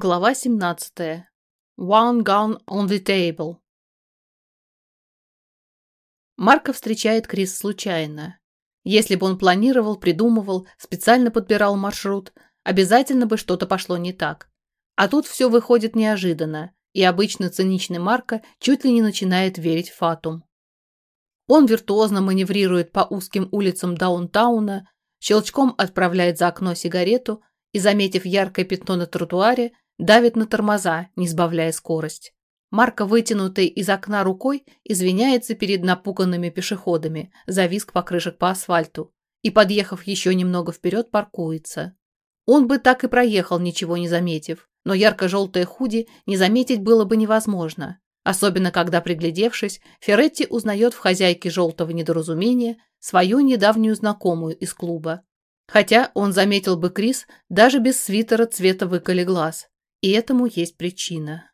Глава 17. One gun on the table. Марка встречает Крис случайно. Если бы он планировал, придумывал, специально подбирал маршрут, обязательно бы что-то пошло не так. А тут все выходит неожиданно, и обычно циничный Марка чуть ли не начинает верить фатум. Он виртуозно маневрирует по узким улицам даунтауна, щелчком отправляет за окно сигарету и, заметив яркое пятно на тротуаре, давит на тормоза, не сбавляя скорость. Марка, вытянутой из окна рукой, извиняется перед напуганными пешеходами за визг покрышек по асфальту и, подъехав еще немного вперед, паркуется. Он бы так и проехал, ничего не заметив, но ярко-желтое худи не заметить было бы невозможно, особенно когда, приглядевшись, Феретти узнает в хозяйке желтого недоразумения свою недавнюю знакомую из клуба. Хотя он заметил бы Крис даже без свитера цвета выколи глаз. И этому есть причина.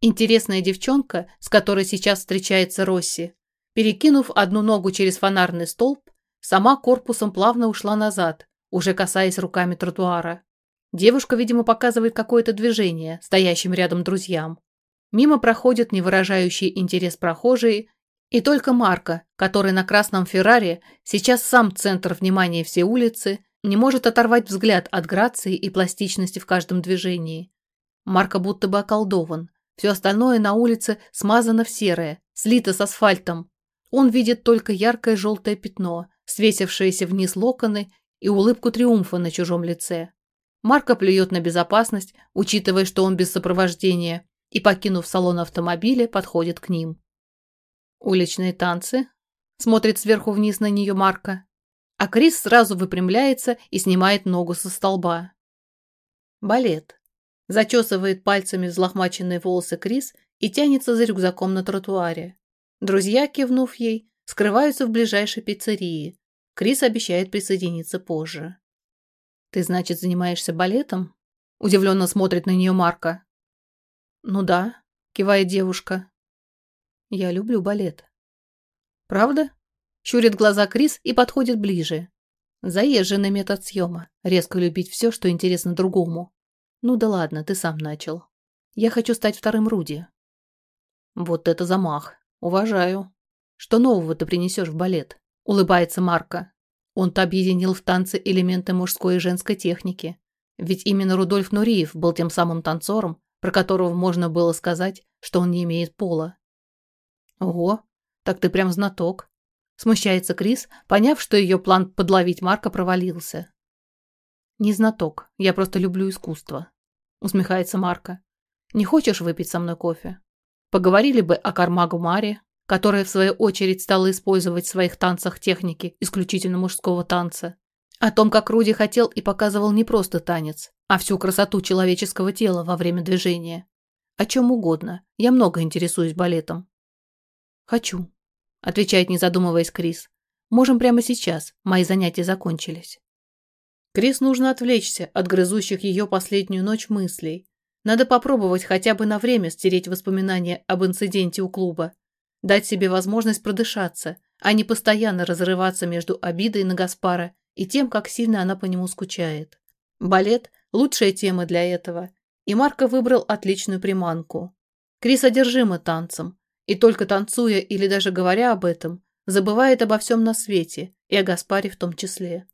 Интересная девчонка, с которой сейчас встречается Росси, перекинув одну ногу через фонарный столб, сама корпусом плавно ушла назад, уже касаясь руками тротуара. Девушка, видимо, показывает какое-то движение стоящим рядом друзьям. Мимо проходят не выражающие интерес прохожие, и только Марка, который на красном Феррари, сейчас сам центр внимания всей улицы, не может оторвать взгляд от грации и пластичности в каждом движении. Марко будто бы околдован. Все остальное на улице смазано в серое, слито с асфальтом. Он видит только яркое желтое пятно, свесившееся вниз локоны и улыбку триумфа на чужом лице. Марко плюет на безопасность, учитывая, что он без сопровождения, и, покинув салон автомобиля, подходит к ним. Уличные танцы. Смотрит сверху вниз на нее Марко а Крис сразу выпрямляется и снимает ногу со столба. Балет. Зачесывает пальцами взлохмаченные волосы Крис и тянется за рюкзаком на тротуаре. Друзья, кивнув ей, скрываются в ближайшей пиццерии. Крис обещает присоединиться позже. «Ты, значит, занимаешься балетом?» Удивленно смотрит на нее Марка. «Ну да», — кивает девушка. «Я люблю балет». «Правда?» Щурит глаза Крис и подходит ближе. Заезженный метод съема. Резко любить все, что интересно другому. Ну да ладно, ты сам начал. Я хочу стать вторым Руди. Вот это замах. Уважаю. Что нового ты принесешь в балет? Улыбается Марка. Он-то объединил в танце элементы мужской и женской техники. Ведь именно Рудольф Нуриев был тем самым танцором, про которого можно было сказать, что он не имеет пола. Ого, так ты прям знаток. Смущается Крис, поняв, что ее план подловить Марка провалился. «Не знаток, я просто люблю искусство», — усмехается Марка. «Не хочешь выпить со мной кофе? Поговорили бы о Кармагу Маре, которая, в свою очередь, стала использовать в своих танцах техники исключительно мужского танца. О том, как Руди хотел и показывал не просто танец, а всю красоту человеческого тела во время движения. О чем угодно. Я много интересуюсь балетом. Хочу отвечает, не задумываясь Крис. Можем прямо сейчас. Мои занятия закончились. Крис нужно отвлечься от грызущих ее последнюю ночь мыслей. Надо попробовать хотя бы на время стереть воспоминания об инциденте у клуба. Дать себе возможность продышаться, а не постоянно разрываться между обидой на Гаспара и тем, как сильно она по нему скучает. Балет – лучшая тема для этого, и Марко выбрал отличную приманку. Крис одержима танцем, и только танцуя или даже говоря об этом, забывает обо всем на свете, и о Гаспаре в том числе.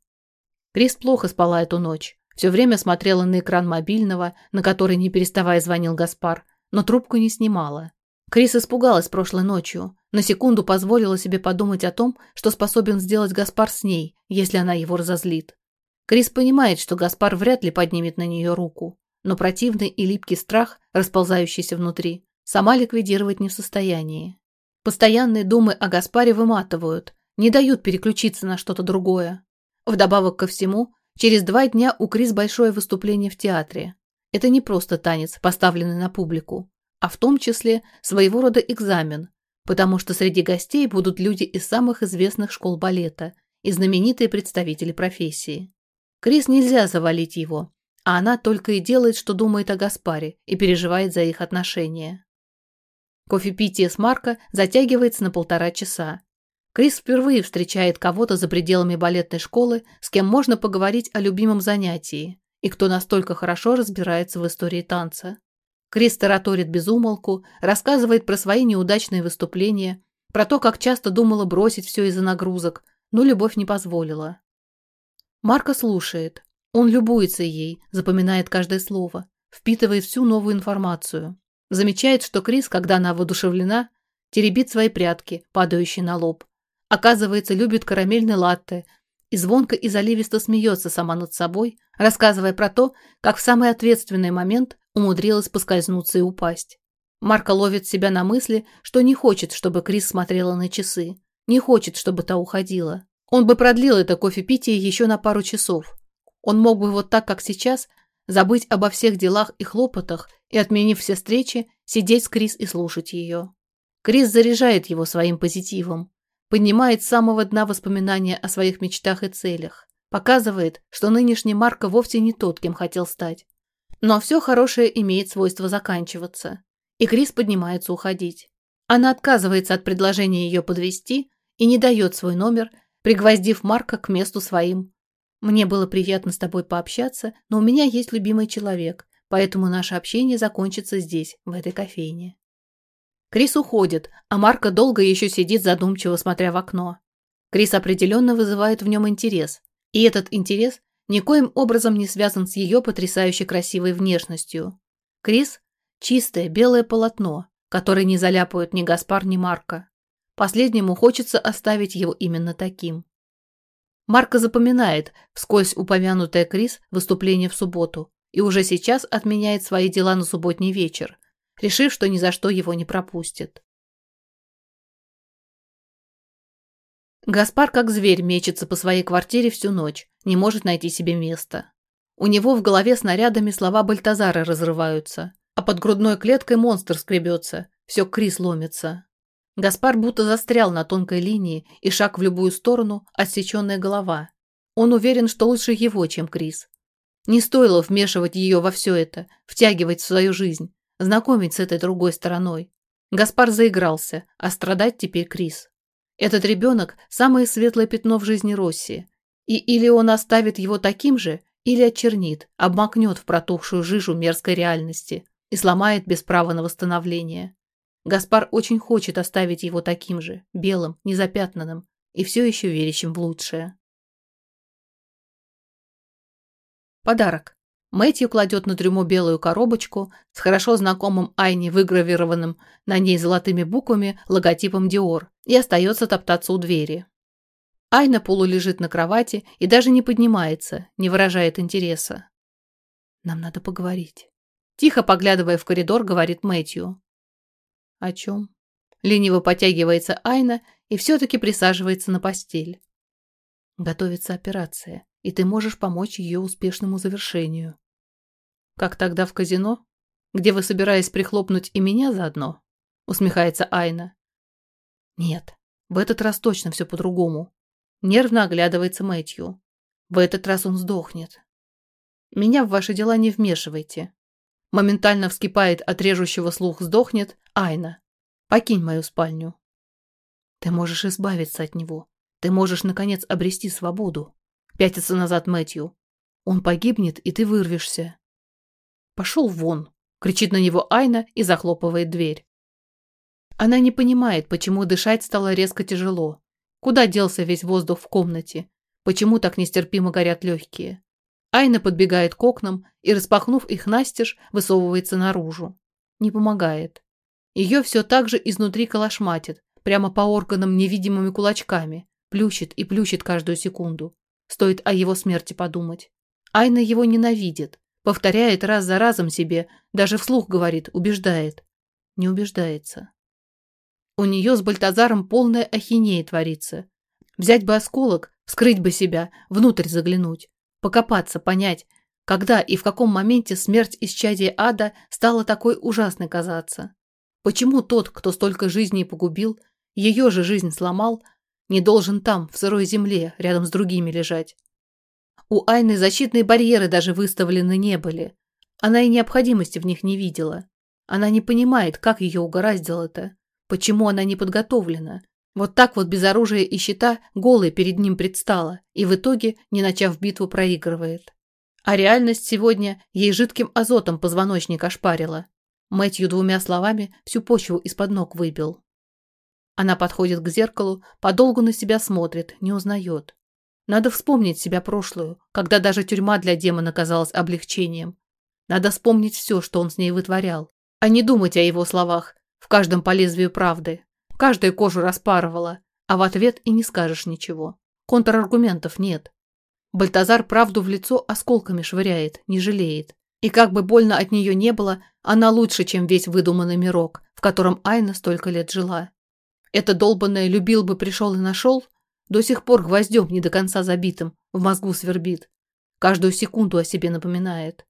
Крис плохо спала эту ночь. Все время смотрела на экран мобильного, на который не переставая звонил Гаспар, но трубку не снимала. Крис испугалась прошлой ночью, на секунду позволила себе подумать о том, что способен сделать Гаспар с ней, если она его разозлит. Крис понимает, что Гаспар вряд ли поднимет на нее руку, но противный и липкий страх, расползающийся внутри, сама ликвидировать не в состоянии. Постоянные думы о Гаспаре выматывают, не дают переключиться на что-то другое. Вдобавок ко всему, через два дня у Крис большое выступление в театре. Это не просто танец, поставленный на публику, а в том числе своего рода экзамен, потому что среди гостей будут люди из самых известных школ балета и знаменитые представители профессии. Крис нельзя завалить его, а она только и делает, что думает о Гаспаре и переживает за их отношения. Кофепитие с Марко затягивается на полтора часа. Крис впервые встречает кого-то за пределами балетной школы, с кем можно поговорить о любимом занятии, и кто настолько хорошо разбирается в истории танца. Крис тараторит без умолку, рассказывает про свои неудачные выступления, про то, как часто думала бросить все из-за нагрузок, но любовь не позволила. Марко слушает. Он любуется ей, запоминает каждое слово, впитывает всю новую информацию. Замечает, что Крис, когда она воодушевлена, теребит свои прятки, падающие на лоб. Оказывается, любит карамельный латте и звонко и заливисто смеется сама над собой, рассказывая про то, как в самый ответственный момент умудрилась поскользнуться и упасть. Марка ловит себя на мысли, что не хочет, чтобы Крис смотрела на часы, не хочет, чтобы та уходила. Он бы продлил это кофепитие еще на пару часов. Он мог бы вот так, как сейчас, забыть обо всех делах и хлопотах и, отменив все встречи, сидеть с Крис и слушать ее. Крис заряжает его своим позитивом, поднимает с самого дна воспоминания о своих мечтах и целях, показывает, что нынешний Марко вовсе не тот, кем хотел стать. Но все хорошее имеет свойство заканчиваться, и Крис поднимается уходить. Она отказывается от предложения ее подвести и не дает свой номер, пригвоздив Марка к месту своим. «Мне было приятно с тобой пообщаться, но у меня есть любимый человек, поэтому наше общение закончится здесь, в этой кофейне». Крис уходит, а Марка долго еще сидит задумчиво, смотря в окно. Крис определенно вызывает в нем интерес, и этот интерес никоим образом не связан с ее потрясающе красивой внешностью. Крис – чистое белое полотно, которое не заляпают ни Гаспар, ни Марка. Последнему хочется оставить его именно таким. Марка запоминает вскользь упомянутое Крис выступление в субботу и уже сейчас отменяет свои дела на субботний вечер, решив, что ни за что его не пропустит. Гаспар как зверь мечется по своей квартире всю ночь, не может найти себе места. У него в голове снарядами слова Бальтазара разрываются, а под грудной клеткой монстр скребется, все Крис ломится. Гаспар будто застрял на тонкой линии, и шаг в любую сторону – отсеченная голова. Он уверен, что лучше его, чем Крис. Не стоило вмешивать ее во все это, втягивать в свою жизнь, знакомить с этой другой стороной. Гаспар заигрался, а страдать теперь Крис. Этот ребенок – самое светлое пятно в жизни Росси. И или он оставит его таким же, или очернит, обмакнет в протухшую жижу мерзкой реальности и сломает без права на восстановление. Гаспар очень хочет оставить его таким же, белым, незапятнанным и все еще верящим в лучшее. Подарок. Мэтью кладет на трюмо белую коробочку с хорошо знакомым Айне выгравированным на ней золотыми буквами логотипом Диор и остается топтаться у двери. Айна полулежит на кровати и даже не поднимается, не выражает интереса. «Нам надо поговорить». Тихо поглядывая в коридор, говорит Мэтью. «О чем?» Лениво потягивается Айна и все-таки присаживается на постель. Готовится операция, и ты можешь помочь ее успешному завершению. Как тогда в казино? Где вы собираетесь прихлопнуть и меня заодно? Усмехается Айна. Нет, в этот раз точно все по-другому. Нервно оглядывается Мэтью. В этот раз он сдохнет. Меня в ваши дела не вмешивайте. Моментально вскипает от режущего слух сдохнет Айна. Покинь мою спальню. Ты можешь избавиться от него. Ты можешь, наконец, обрести свободу. Пятится назад Мэтью. Он погибнет, и ты вырвешься. Пошел вон. Кричит на него Айна и захлопывает дверь. Она не понимает, почему дышать стало резко тяжело. Куда делся весь воздух в комнате? Почему так нестерпимо горят легкие? Айна подбегает к окнам и, распахнув их настежь, высовывается наружу. Не помогает. Ее все так же изнутри колошматит, прямо по органам невидимыми кулачками, плющит и плющит каждую секунду. Стоит о его смерти подумать. Айна его ненавидит, повторяет раз за разом себе, даже вслух говорит, убеждает. Не убеждается. У нее с Бальтазаром полная ахинея творится. Взять бы осколок, вскрыть бы себя, внутрь заглянуть. Покопаться, понять, когда и в каком моменте смерть из чадия ада стала такой ужасной казаться. Почему тот, кто столько жизней погубил, ее же жизнь сломал, не должен там, в сырой земле, рядом с другими лежать? У Айны защитные барьеры даже выставлены не были. Она и необходимости в них не видела. Она не понимает, как ее угораздило это, почему она не подготовлена, вот так вот без оружия и щита голой перед ним предстала и в итоге, не начав битву, проигрывает. А реальность сегодня ей жидким азотом позвоночник ошпарила. Мэтью двумя словами всю почву из-под ног выбил. Она подходит к зеркалу, подолгу на себя смотрит, не узнает. Надо вспомнить себя прошлую, когда даже тюрьма для демона казалась облегчением. Надо вспомнить все, что он с ней вытворял, а не думать о его словах, в каждом по лезвию правды. Каждую кожу распарывала, а в ответ и не скажешь ничего. Контраргументов нет. Бальтазар правду в лицо осколками швыряет, не жалеет. И как бы больно от нее не было, она лучше, чем весь выдуманный мирок, в котором Айна столько лет жила. Это долбанное «любил бы, пришел и нашел» до сих пор гвоздем не до конца забитым, в мозгу свербит. Каждую секунду о себе напоминает.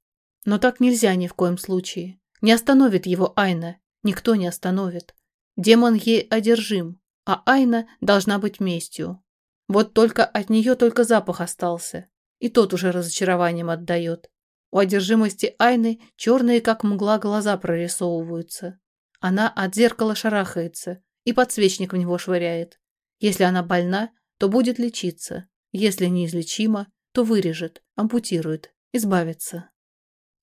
Но так нельзя ни в коем случае. Не остановит его Айна, никто не остановит. Демон ей одержим, а Айна должна быть местью. Вот только от нее только запах остался, и тот уже разочарованием отдает. У одержимости Айны черные, как мгла, глаза прорисовываются. Она от зеркала шарахается и подсвечник в него швыряет. Если она больна, то будет лечиться. Если неизлечима, то вырежет, ампутирует, избавится.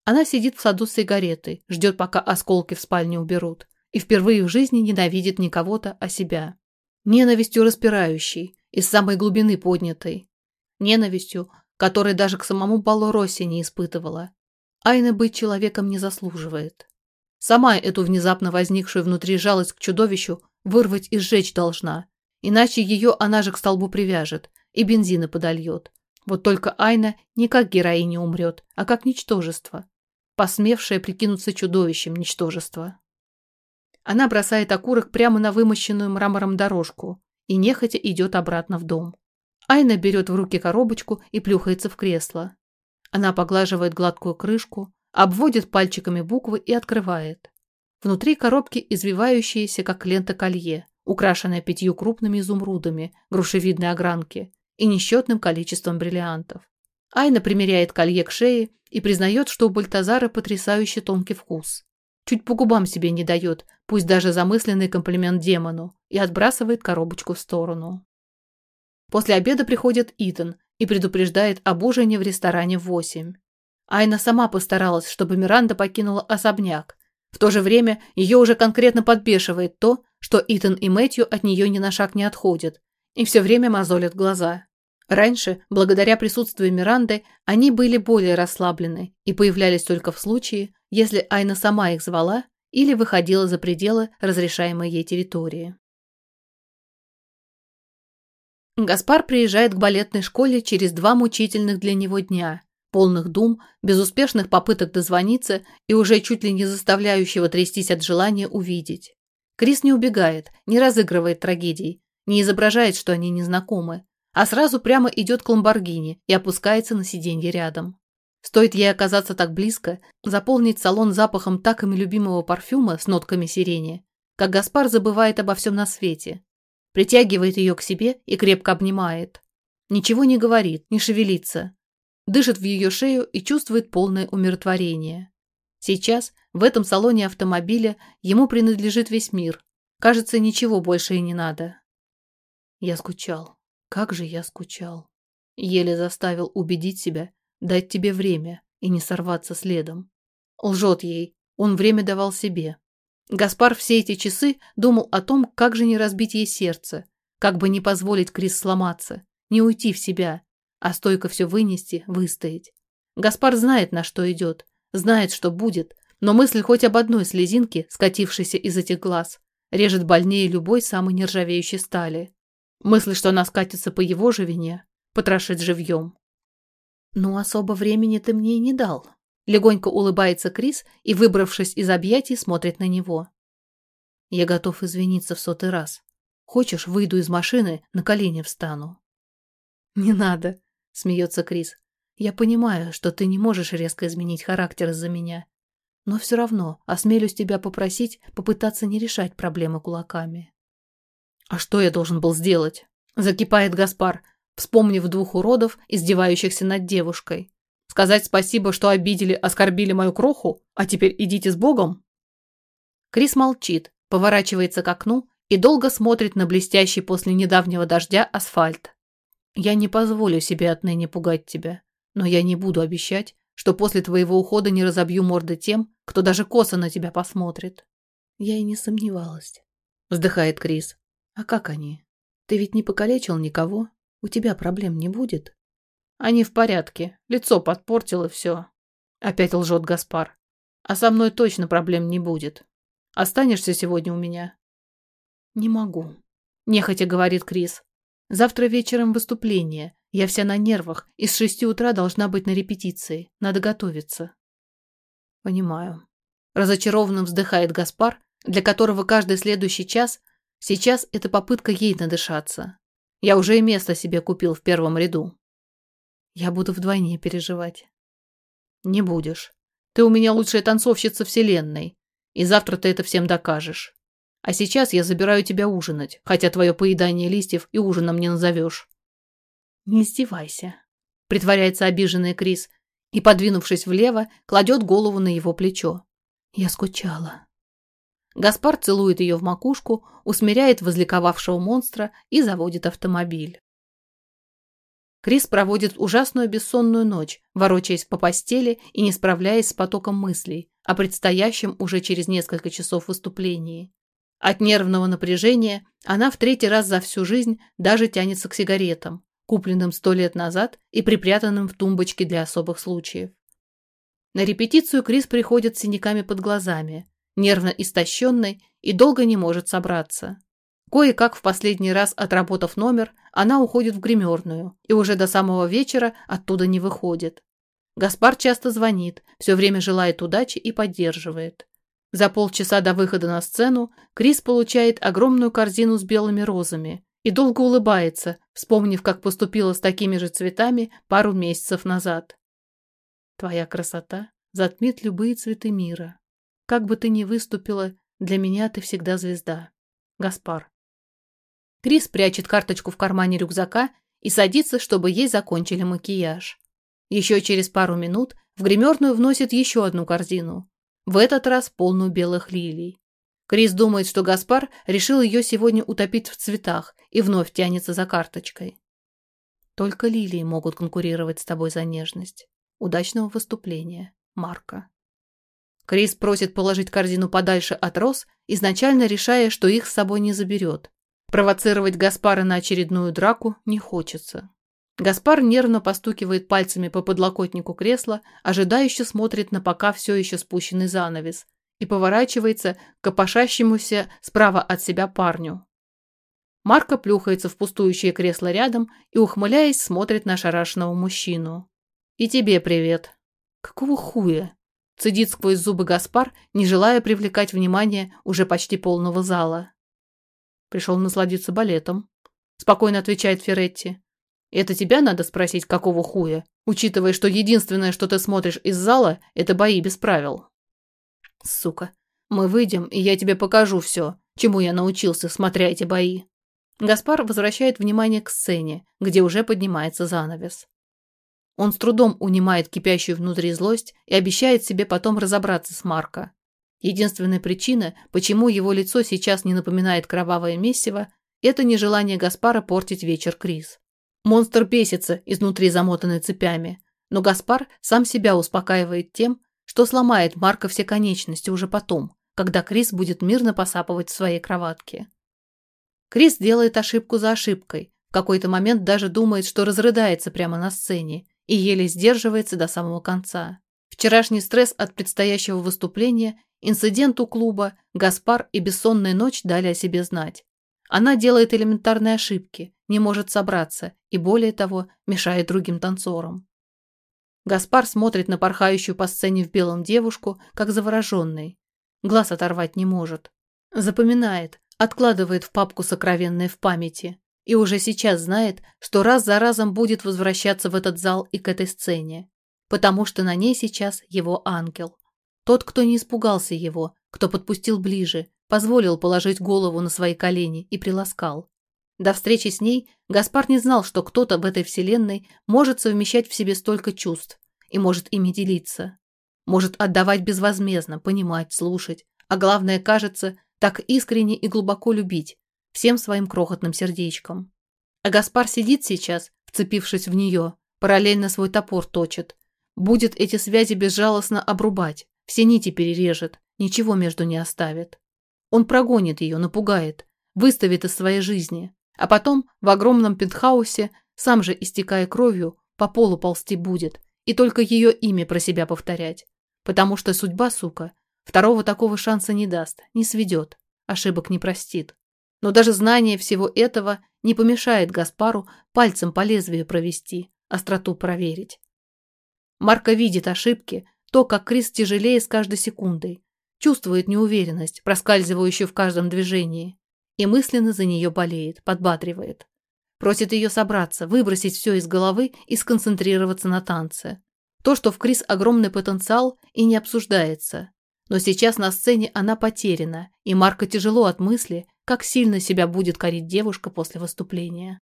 Она сидит в саду с сигаретой, ждет, пока осколки в спальне уберут, и впервые в жизни ненавидит не кого-то, а себя. Ненавистью распирающей, из самой глубины поднятой. Ненавистью, которой даже к самому Балоросе не испытывала. Айна быть человеком не заслуживает. Сама эту внезапно возникшую внутри жалость к чудовищу вырвать и сжечь должна, иначе ее она же к столбу привяжет и бензина подольет. Вот только Айна не как героиня умрет, а как ничтожество, посмевшее прикинуться чудовищем ничтожества. Она бросает окурок прямо на вымощенную мрамором дорожку, и нехотя идет обратно в дом. Айна берет в руки коробочку и плюхается в кресло. Она поглаживает гладкую крышку, обводит пальчиками буквы и открывает. Внутри коробки извивающиеся, как лента колье, украшенное пятью крупными изумрудами грушевидной огранки и несчетным количеством бриллиантов. Айна примеряет колье к шее и признает, что у Бальтазара потрясающе тонкий вкус. Чуть по губам себе не дает, пусть даже замысленный комплимент демону, и отбрасывает коробочку в сторону. После обеда приходит Итан и предупреждает об ужине в ресторане в восемь. Айна сама постаралась, чтобы Миранда покинула особняк. В то же время ее уже конкретно подбешивает то, что Итан и Мэтью от нее ни на шаг не отходят и все время мозолят глаза. Раньше, благодаря присутствию Миранды, они были более расслаблены и появлялись только в случае, если Айна сама их звала или выходила за пределы разрешаемой ей территории. Гаспар приезжает к балетной школе через два мучительных для него дня, полных дум, безуспешных попыток дозвониться и уже чуть ли не заставляющего трястись от желания увидеть. Крис не убегает, не разыгрывает трагедий, не изображает, что они незнакомы, а сразу прямо идет к Ламборгини и опускается на сиденье рядом. Стоит ей оказаться так близко, заполнить салон запахом так им любимого парфюма с нотками сирени, как Гаспар забывает обо всем на свете. Притягивает ее к себе и крепко обнимает. Ничего не говорит, не шевелится. Дышит в ее шею и чувствует полное умиротворение. Сейчас, в этом салоне автомобиля, ему принадлежит весь мир. Кажется, ничего больше и не надо. Я скучал. Как же я скучал. Еле заставил убедить себя, дать тебе время и не сорваться следом. Лжет ей, он время давал себе. Гаспар все эти часы думал о том, как же не разбить ей сердце, как бы не позволить Крис сломаться, не уйти в себя, а стойко все вынести, выстоять. Гаспар знает, на что идет, знает, что будет, но мысль хоть об одной слезинке, скатившейся из этих глаз, режет больнее любой самой нержавеющей стали. Мысль, что она скатится по его же вине, потрошит живьем. «Ну, особо времени ты мне и не дал». Легонько улыбается Крис и, выбравшись из объятий, смотрит на него. «Я готов извиниться в сотый раз. Хочешь, выйду из машины, на колени встану?» «Не надо», — смеется Крис. «Я понимаю, что ты не можешь резко изменить характер из-за меня. Но все равно осмелюсь тебя попросить попытаться не решать проблемы кулаками». «А что я должен был сделать?» Закипает Гаспар, вспомнив двух уродов, издевающихся над девушкой. Сказать спасибо, что обидели, оскорбили мою кроху, а теперь идите с Богом? Крис молчит, поворачивается к окну и долго смотрит на блестящий после недавнего дождя асфальт. Я не позволю себе отныне пугать тебя. Но я не буду обещать, что после твоего ухода не разобью морды тем, кто даже косо на тебя посмотрит. Я и не сомневалась. Вздыхает Крис. А как они? Ты ведь не покалечил никого? У тебя проблем не будет? Они в порядке. Лицо подпортил и все. Опять лжет Гаспар. А со мной точно проблем не будет. Останешься сегодня у меня? Не могу. Нехотя говорит Крис. Завтра вечером выступление. Я вся на нервах, и с шести утра должна быть на репетиции. Надо готовиться. Понимаю. Разочарованно вздыхает Гаспар, для которого каждый следующий час сейчас это попытка ей надышаться. Я уже и место себе купил в первом ряду. Я буду вдвойне переживать. Не будешь. Ты у меня лучшая танцовщица вселенной, и завтра ты это всем докажешь. А сейчас я забираю тебя ужинать, хотя твое поедание листьев и ужином не назовешь. Не издевайся. Притворяется обиженный Крис и, подвинувшись влево, кладет голову на его плечо. Я скучала. Гаспар целует ее в макушку, усмиряет возликовавшего монстра и заводит автомобиль. Крис проводит ужасную бессонную ночь, ворочаясь по постели и не справляясь с потоком мыслей о предстоящем уже через несколько часов выступлении. От нервного напряжения она в третий раз за всю жизнь даже тянется к сигаретам, купленным сто лет назад и припрятанным в тумбочке для особых случаев. На репетицию Крис приходит с синяками под глазами, нервно истощенной и долго не может собраться. Кое-как в последний раз отработав номер, она уходит в гримерную и уже до самого вечера оттуда не выходит. Гаспар часто звонит, все время желает удачи и поддерживает. За полчаса до выхода на сцену Крис получает огромную корзину с белыми розами и долго улыбается, вспомнив, как поступила с такими же цветами пару месяцев назад. Твоя красота затмит любые цветы мира. Как бы ты ни выступила, для меня ты всегда звезда. Гаспар. Крис прячет карточку в кармане рюкзака и садится, чтобы ей закончили макияж. Еще через пару минут в гримерную вносит еще одну корзину. В этот раз полную белых лилий. Крис думает, что Гаспар решил ее сегодня утопить в цветах и вновь тянется за карточкой. Только лилии могут конкурировать с тобой за нежность. Удачного выступления, Марка. Крис просит положить корзину подальше от роз, изначально решая, что их с собой не заберет. Провоцировать Гаспара на очередную драку не хочется. Гаспар нервно постукивает пальцами по подлокотнику кресла, ожидающе смотрит на пока все еще спущенный занавес и поворачивается к копошащемуся справа от себя парню. Марко плюхается в пустующее кресло рядом и, ухмыляясь, смотрит на шарашенного мужчину. «И тебе привет». «Какого хуя?» Цедит сквозь зубы Гаспар, не желая привлекать внимание уже почти полного зала. Пришел насладиться балетом. Спокойно отвечает Феретти. Это тебя надо спросить, какого хуя, учитывая, что единственное, что ты смотришь из зала, это бои без правил. Сука. Мы выйдем, и я тебе покажу все, чему я научился, смотря эти бои. Гаспар возвращает внимание к сцене, где уже поднимается занавес. Он с трудом унимает кипящую внутри злость и обещает себе потом разобраться с Марко. Единственная причина, почему его лицо сейчас не напоминает кровавое месиво, это нежелание Гаспара портить вечер Крис. Монстр бесится, изнутри замотанный цепями, но Гаспар сам себя успокаивает тем, что сломает Марка все конечности уже потом, когда Крис будет мирно посапывать в своей кроватке. Крис делает ошибку за ошибкой, в какой-то момент даже думает, что разрыдается прямо на сцене и еле сдерживается до самого конца. Вчерашний стресс от предстоящего выступления Инцидент у клуба, Гаспар и бессонная ночь дали о себе знать. Она делает элементарные ошибки, не может собраться и, более того, мешает другим танцорам. Гаспар смотрит на порхающую по сцене в белом девушку, как завороженный. Глаз оторвать не может. Запоминает, откладывает в папку сокровенное в памяти и уже сейчас знает, что раз за разом будет возвращаться в этот зал и к этой сцене, потому что на ней сейчас его ангел. Тот, кто не испугался его, кто подпустил ближе, позволил положить голову на свои колени и приласкал. До встречи с ней Гаспар не знал, что кто-то в этой вселенной может совмещать в себе столько чувств и может ими делиться. Может отдавать безвозмездно, понимать, слушать, а главное, кажется, так искренне и глубоко любить, всем своим крохотным сердечком. А Гаспар сидит сейчас, вцепившись в нее, Параллельно свой топор точит. Будет эти связи безжалостно обрубать, все нити перережет, ничего между не оставит. Он прогонит ее, напугает, выставит из своей жизни, а потом в огромном пентхаусе, сам же истекая кровью, по полу ползти будет и только ее имя про себя повторять. Потому что судьба, сука, второго такого шанса не даст, не сведет, ошибок не простит. Но даже знание всего этого не помешает Гаспару пальцем по лезвию провести, остроту проверить. Марка видит ошибки, то, как Крис тяжелее с каждой секундой, чувствует неуверенность, проскальзывающую в каждом движении, и мысленно за нее болеет, подбадривает. Просит ее собраться, выбросить все из головы и сконцентрироваться на танце. То, что в Крис огромный потенциал и не обсуждается. Но сейчас на сцене она потеряна, и Марка тяжело от мысли, как сильно себя будет корить девушка после выступления.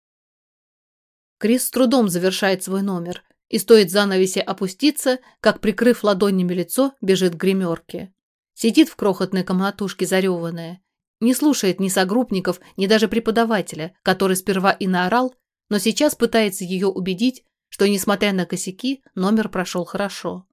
Крис с трудом завершает свой номер, и стоит занавесе опуститься, как, прикрыв ладонями лицо, бежит к гримерке. Сидит в крохотной комнатушке зареванная, не слушает ни согруппников, ни даже преподавателя, который сперва и наорал, но сейчас пытается ее убедить, что, несмотря на косяки, номер прошел хорошо.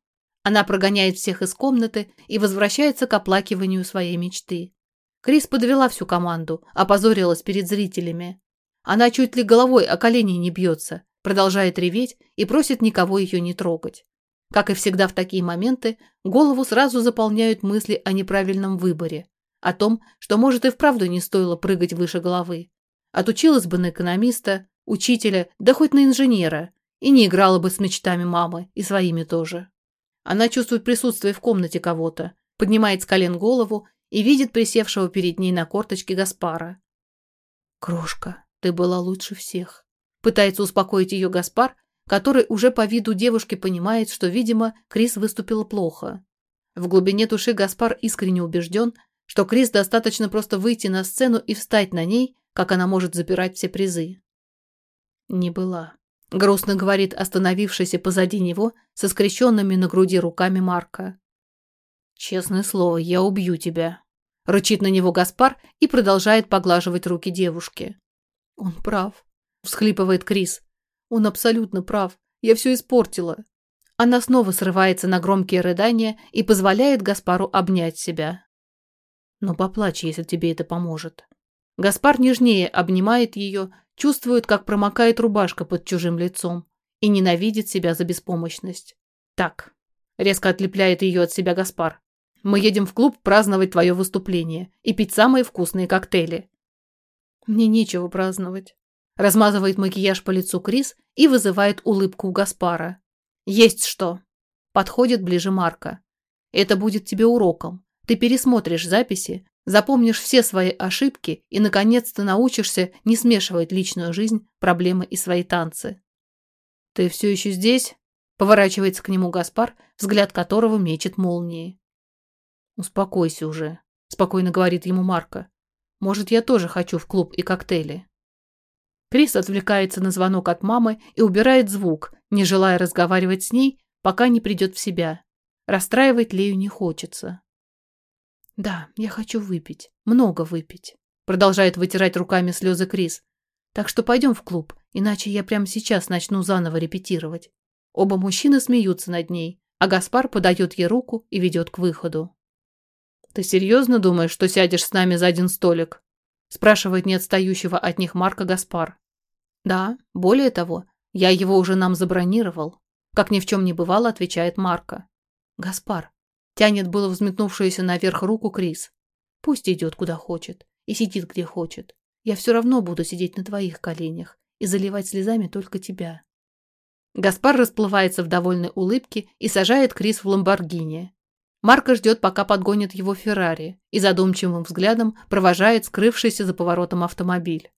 Она прогоняет всех из комнаты и возвращается к оплакиванию своей мечты. Крис подвела всю команду, опозорилась перед зрителями. Она чуть ли головой о колени не бьется, продолжает реветь и просит никого ее не трогать. Как и всегда в такие моменты, голову сразу заполняют мысли о неправильном выборе, о том, что, может, и вправду не стоило прыгать выше головы. Отучилась бы на экономиста, учителя, да хоть на инженера, и не играла бы с мечтами мамы, и своими тоже. Она чувствует присутствие в комнате кого-то, поднимает с колен голову и видит присевшего перед ней на корточке Гаспара. «Крошка, ты была лучше всех», — пытается успокоить ее Гаспар, который уже по виду девушки понимает, что, видимо, Крис выступила плохо. В глубине души Гаспар искренне убежден, что Крис достаточно просто выйти на сцену и встать на ней, как она может запирать все призы. Не была. Грустно говорит остановившийся позади него со скрещенными на груди руками Марка. «Честное слово, я убью тебя», — рычит на него Гаспар и продолжает поглаживать руки девушки. «Он прав», — всхлипывает Крис. Он абсолютно прав. Я все испортила. Она снова срывается на громкие рыдания и позволяет Гаспару обнять себя. Но поплачь, если тебе это поможет. Гаспар нежнее обнимает ее, чувствует, как промокает рубашка под чужим лицом и ненавидит себя за беспомощность. Так, резко отлепляет ее от себя Гаспар. Мы едем в клуб праздновать твое выступление и пить самые вкусные коктейли. Мне нечего праздновать. Размазывает макияж по лицу Крис и вызывает улыбку у Гаспара. «Есть что!» Подходит ближе Марка. «Это будет тебе уроком. Ты пересмотришь записи, запомнишь все свои ошибки и, наконец-то, научишься не смешивать личную жизнь, проблемы и свои танцы». «Ты все еще здесь?» Поворачивается к нему Гаспар, взгляд которого мечет молнии. «Успокойся уже», – спокойно говорит ему Марка. «Может, я тоже хочу в клуб и коктейли?» Крис отвлекается на звонок от мамы и убирает звук, не желая разговаривать с ней, пока не придет в себя. Расстраивать Лею не хочется. «Да, я хочу выпить. Много выпить», — продолжает вытирать руками слезы Крис. «Так что пойдем в клуб, иначе я прямо сейчас начну заново репетировать». Оба мужчины смеются над ней, а Гаспар подает ей руку и ведет к выходу. «Ты серьезно думаешь, что сядешь с нами за один столик?» спрашивает не отстающего от них Марка Гаспар. Да, более того, я его уже нам забронировал. Как ни в чем не бывало, отвечает Марка. Гаспар. Тянет было взметнувшуюся наверх руку Крис. Пусть идет куда хочет и сидит где хочет. Я все равно буду сидеть на твоих коленях и заливать слезами только тебя. Гаспар расплывается в довольной улыбке и сажает Крис в ламборгини. Марко ждет, пока подгонит его Феррари, и задумчивым взглядом провожает скрывшийся за поворотом автомобиль.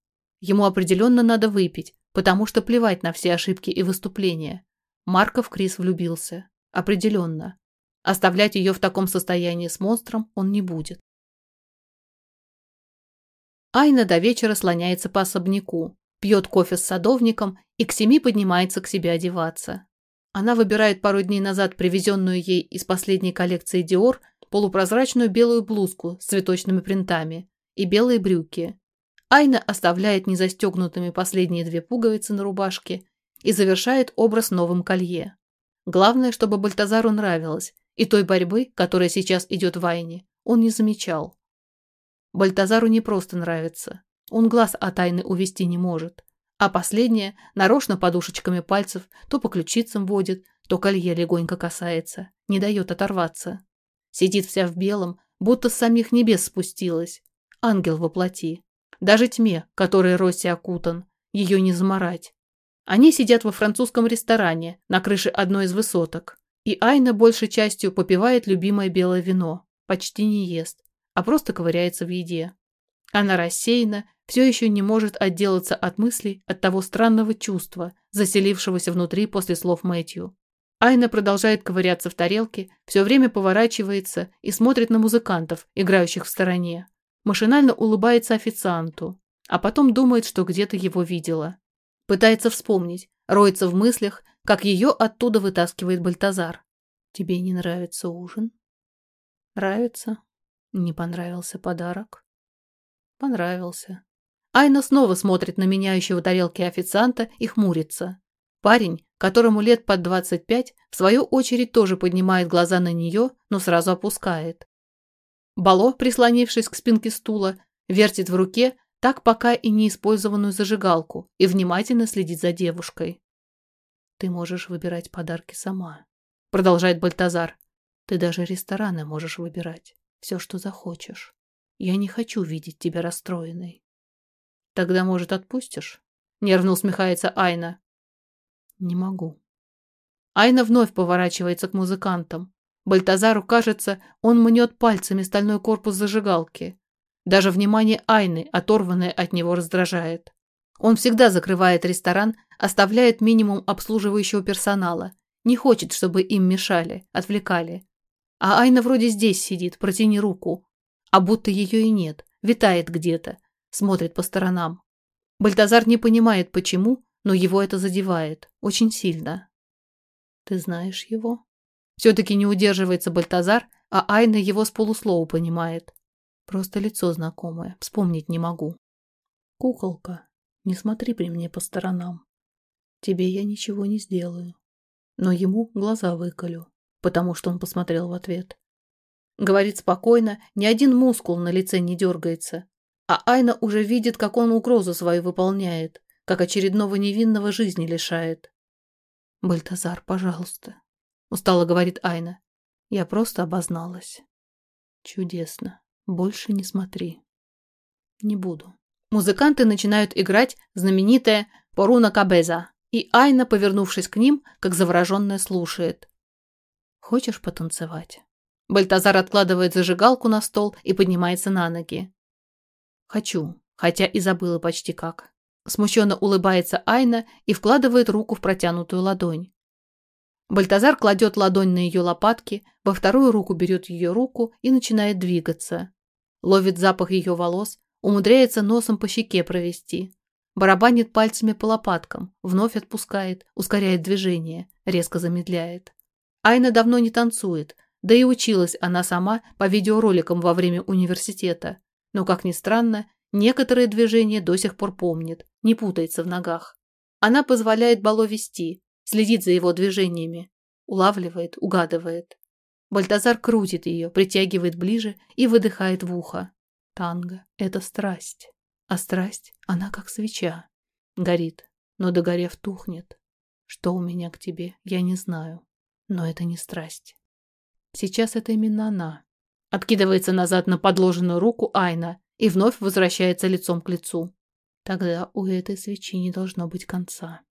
Ему определенно надо выпить, потому что плевать на все ошибки и выступления. Марко в Крис влюбился. Определенно. Оставлять ее в таком состоянии с монстром он не будет. Айна до вечера слоняется по особняку, пьет кофе с садовником и к семи поднимается к себе одеваться. Она выбирает пару дней назад привезенную ей из последней коллекции Dior полупрозрачную белую блузку с цветочными принтами и белые брюки, Айна оставляет незастегнутыми последние две пуговицы на рубашке и завершает образ новым колье. Главное, чтобы Бальтазару нравилось, и той борьбы, которая сейчас идет в Айне, он не замечал. Бальтазару не просто нравится. Он глаз от тайны увести не может. А последнее нарочно подушечками пальцев то по ключицам водит, то колье легонько касается, не дает оторваться. Сидит вся в белом, будто с самих небес спустилась. Ангел воплоти. Даже тьме, которой Росси окутан, ее не заморать. Они сидят во французском ресторане на крыше одной из высоток. И Айна большей частью попивает любимое белое вино, почти не ест, а просто ковыряется в еде. Она рассеяна, все еще не может отделаться от мыслей от того странного чувства, заселившегося внутри после слов Мэтью. Айна продолжает ковыряться в тарелке, все время поворачивается и смотрит на музыкантов, играющих в стороне. Машинально улыбается официанту, а потом думает, что где-то его видела. Пытается вспомнить, роется в мыслях, как ее оттуда вытаскивает Бальтазар. «Тебе не нравится ужин?» «Нравится?» «Не понравился подарок?» «Понравился». Айна снова смотрит на меняющего тарелки официанта и хмурится. Парень, которому лет под 25, в свою очередь тоже поднимает глаза на нее, но сразу опускает. Бало, прислонившись к спинке стула, вертит в руке так пока и неиспользованную зажигалку и внимательно следит за девушкой. «Ты можешь выбирать подарки сама», — продолжает Бальтазар. «Ты даже рестораны можешь выбирать, все, что захочешь. Я не хочу видеть тебя расстроенной». «Тогда, может, отпустишь?» — нервно усмехается Айна. «Не могу». Айна вновь поворачивается к музыкантам. Бальтазару кажется, он мнет пальцами стальной корпус зажигалки. Даже внимание Айны, оторванное от него, раздражает. Он всегда закрывает ресторан, оставляет минимум обслуживающего персонала. Не хочет, чтобы им мешали, отвлекали. А Айна вроде здесь сидит, протяни руку. А будто ее и нет, витает где-то, смотрит по сторонам. Бальтазар не понимает, почему, но его это задевает. Очень сильно. Ты знаешь его? Все-таки не удерживается Бальтазар, а Айна его с полуслова понимает. Просто лицо знакомое, вспомнить не могу. Куколка, не смотри при мне по сторонам. Тебе я ничего не сделаю. Но ему глаза выколю, потому что он посмотрел в ответ. Говорит спокойно, ни один мускул на лице не дергается. А Айна уже видит, как он угрозу свою выполняет как очередного невинного жизни лишает. «Бальтазар, пожалуйста», — устало говорит Айна. «Я просто обозналась». «Чудесно. Больше не смотри». «Не буду». Музыканты начинают играть знаменитое «Поруна Кабеза», и Айна, повернувшись к ним, как завороженная, слушает. «Хочешь потанцевать?» Бальтазар откладывает зажигалку на стол и поднимается на ноги. «Хочу, хотя и забыла почти как». Смущенно улыбается Айна и вкладывает руку в протянутую ладонь. Бальтазар кладет ладонь на ее лопатки, во вторую руку берет ее руку и начинает двигаться. Ловит запах ее волос, умудряется носом по щеке провести. Барабанит пальцами по лопаткам, вновь отпускает, ускоряет движение, резко замедляет. Айна давно не танцует, да и училась она сама по видеороликам во время университета. Но, как ни странно, Некоторые движения до сих пор помнит, не путается в ногах. Она позволяет Бало вести, следит за его движениями, улавливает, угадывает. Бальтазар крутит ее, притягивает ближе и выдыхает в ухо. Танго — это страсть. А страсть, она как свеча. Горит, но догорев тухнет. Что у меня к тебе, я не знаю. Но это не страсть. Сейчас это именно она. Откидывается назад на подложенную руку Айна и вновь возвращается лицом к лицу. Тогда у этой свечи не должно быть конца.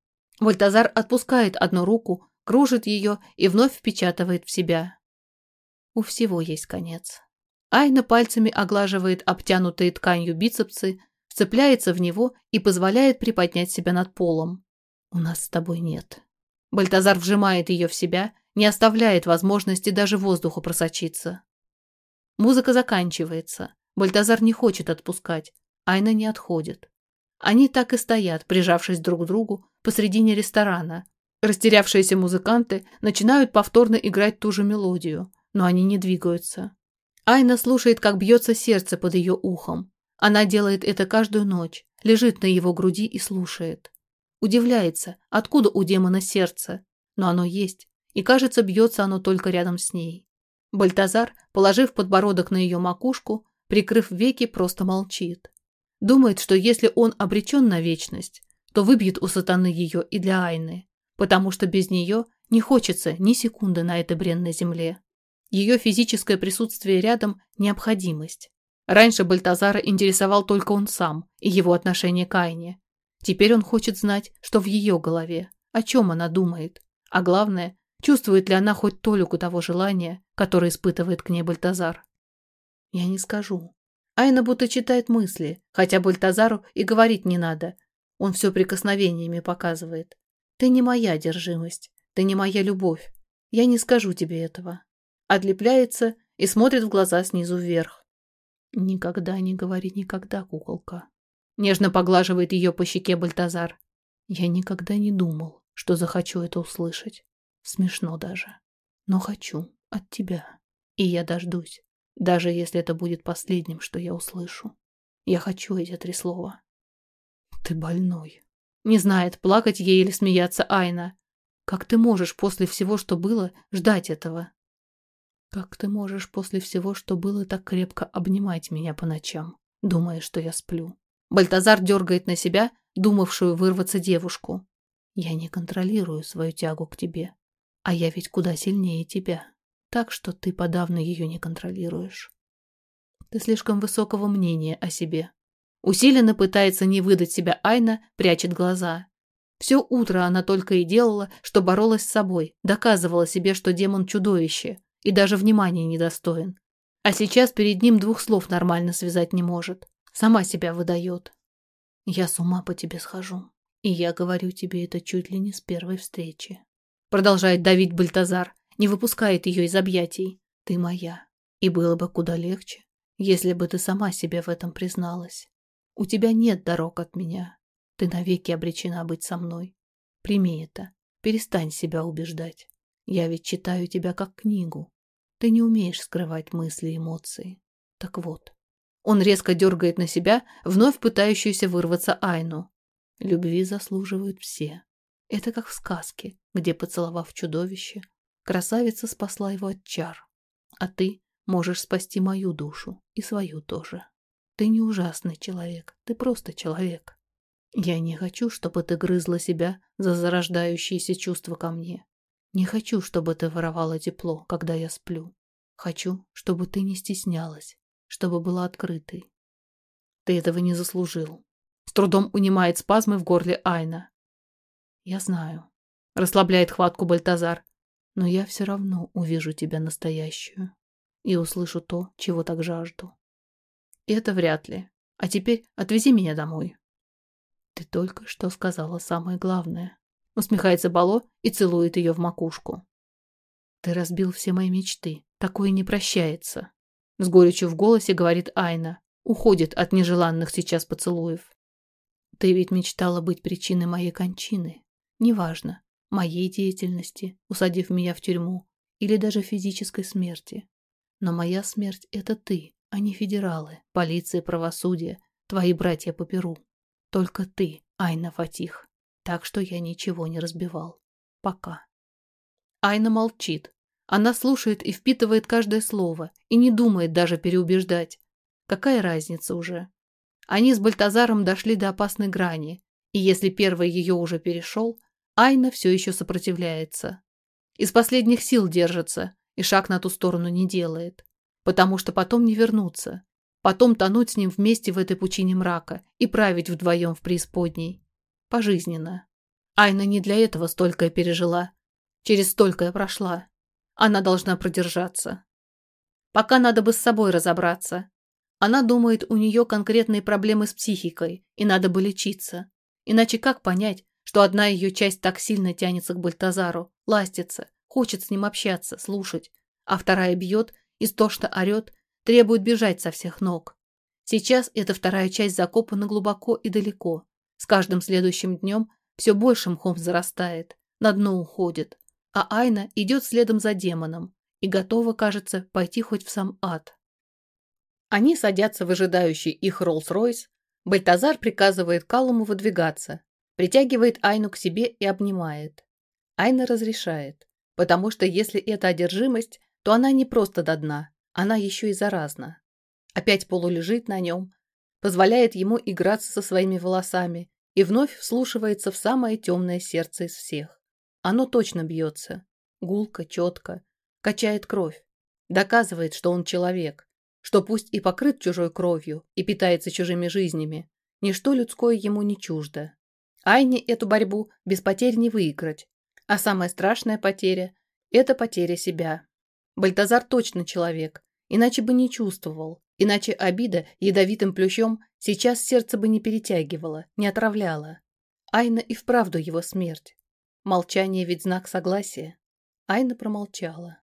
Вольтазар отпускает одну руку, кружит ее и вновь впечатывает в себя. У всего есть конец. Айна пальцами оглаживает обтянутые тканью бицепсы, вцепляется в него и позволяет приподнять себя над полом. «У нас с тобой нет». Бальтазар вжимает ее в себя, не оставляет возможности даже воздуху просочиться. Музыка заканчивается. Бальтазар не хочет отпускать, Айна не отходит. Они так и стоят, прижавшись друг к другу, посредине ресторана. Растерявшиеся музыканты начинают повторно играть ту же мелодию, но они не двигаются. Айна слушает, как бьется сердце под ее ухом. Она делает это каждую ночь, лежит на его груди и слушает. Удивляется, откуда у демона сердце. Но оно есть, и, кажется, бьется оно только рядом с ней. Бальтазар, положив подбородок на ее макушку, прикрыв веки, просто молчит. Думает, что если он обречен на вечность, то выбьет у сатаны ее и для Айны, потому что без нее не хочется ни секунды на этой бренной земле. Ее физическое присутствие рядом – необходимость. Раньше Бальтазара интересовал только он сам и его отношение к Айне. Теперь он хочет знать, что в ее голове, о чем она думает, а главное, чувствует ли она хоть толику того желания, которое испытывает к ней Бальтазар. Я не скажу. Айна будто читает мысли, хотя Бальтазару и говорить не надо. Он все прикосновениями показывает. Ты не моя одержимость, ты не моя любовь. Я не скажу тебе этого. Отлепляется и смотрит в глаза снизу вверх. Никогда не говори никогда, куколка. Нежно поглаживает ее по щеке Бальтазар. Я никогда не думал, что захочу это услышать. Смешно даже. Но хочу от тебя. И я дождусь, даже если это будет последним, что я услышу. Я хочу эти три слова. Ты больной. Не знает, плакать ей или смеяться Айна. Как ты можешь после всего, что было, ждать этого? Как ты можешь после всего, что было, так крепко обнимать меня по ночам, думая, что я сплю? Бальтазар дергает на себя, думавшую вырваться девушку. Я не контролирую свою тягу к тебе. А я ведь куда сильнее тебя. Так что ты подавно ее не контролируешь. Ты слишком высокого мнения о себе. Усиленно пытается не выдать себя Айна, прячет глаза. Все утро она только и делала, что боролась с собой, доказывала себе, что демон чудовище и даже внимания недостоин. А сейчас перед ним двух слов нормально связать не может. Сама себя выдает. Я с ума по тебе схожу. И я говорю тебе это чуть ли не с первой встречи. Продолжает давить Бальтазар, не выпускает ее из объятий. Ты моя. И было бы куда легче, если бы ты сама себе в этом призналась. У тебя нет дорог от меня. Ты навеки обречена быть со мной. Прими это. Перестань себя убеждать. Я ведь читаю тебя как книгу. Ты не умеешь скрывать мысли и эмоции. Так вот, он резко дергает на себя, вновь пытающуюся вырваться Айну. Любви заслуживают все. Это как в сказке, где, поцеловав чудовище, красавица спасла его от чар. А ты можешь спасти мою душу и свою тоже. Ты не ужасный человек, ты просто человек. Я не хочу, чтобы ты грызла себя за зарождающиеся чувства ко мне. Не хочу, чтобы ты воровала тепло, когда я сплю. Хочу, чтобы ты не стеснялась, чтобы была открытой. Ты этого не заслужил. С трудом унимает спазмы в горле Айна. Я знаю. Расслабляет хватку Бальтазар. Но я все равно увижу тебя настоящую. И услышу то, чего так жажду. И это вряд ли. А теперь отвези меня домой. Ты только что сказала самое главное. Усмехается Бало и целует ее в макушку. Ты разбил все мои мечты. Такое не прощается. С горечью в голосе говорит Айна. Уходит от нежеланных сейчас поцелуев. Ты ведь мечтала быть причиной моей кончины. Неважно, моей деятельности, усадив меня в тюрьму, или даже физической смерти. Но моя смерть — это ты, не федералы, полиция, правосудие, твои братья по Перу. Только ты, Айна Фатих. Так что я ничего не разбивал. Пока. Айна молчит, она слушает и впитывает каждое слово и не думает даже переубеждать. Какая разница уже? Они с Бальтазаром дошли до опасной грани, и если первый ее уже перешел, Айна все еще сопротивляется. Из последних сил держится и шаг на ту сторону не делает, потому что потом не вернуться, потом тонуть с ним вместе в этой пучине мрака и править вдвоем в преисподней. Пожизненно. Айна не для этого столькое пережила, через столькое прошла. Она должна продержаться. Пока надо бы с собой разобраться. Она думает, у нее конкретные проблемы с психикой, и надо бы лечиться. Иначе как понять, что одна ее часть так сильно тянется к Бальтазару, ластится, хочет с ним общаться, слушать, а вторая бьет, истошно орет, требует бежать со всех ног. Сейчас эта вторая часть закопана глубоко и далеко. С каждым следующим днем все больше мхом зарастает, на дно уходит, а Айна идет следом за демоном и готова, кажется, пойти хоть в сам ад. Они садятся в ожидающий их Роллс-Ройс. Бальтазар приказывает Калуму выдвигаться. Притягивает Айну к себе и обнимает. Айна разрешает, потому что если это одержимость, то она не просто до дна, она еще и заразна. Опять полулежит на нем, позволяет ему играться со своими волосами и вновь вслушивается в самое темное сердце из всех. Оно точно бьется, гулко, четко, качает кровь, доказывает, что он человек, что пусть и покрыт чужой кровью и питается чужими жизнями, ничто людское ему не чуждо. Айне эту борьбу без потерь не выиграть, а самая страшная потеря – это потеря себя. Бальтазар точно человек, иначе бы не чувствовал, иначе обида ядовитым плющом сейчас сердце бы не перетягивала, не отравляла. Айна и вправду его смерть. Молчание ведь знак согласия. Айна промолчала.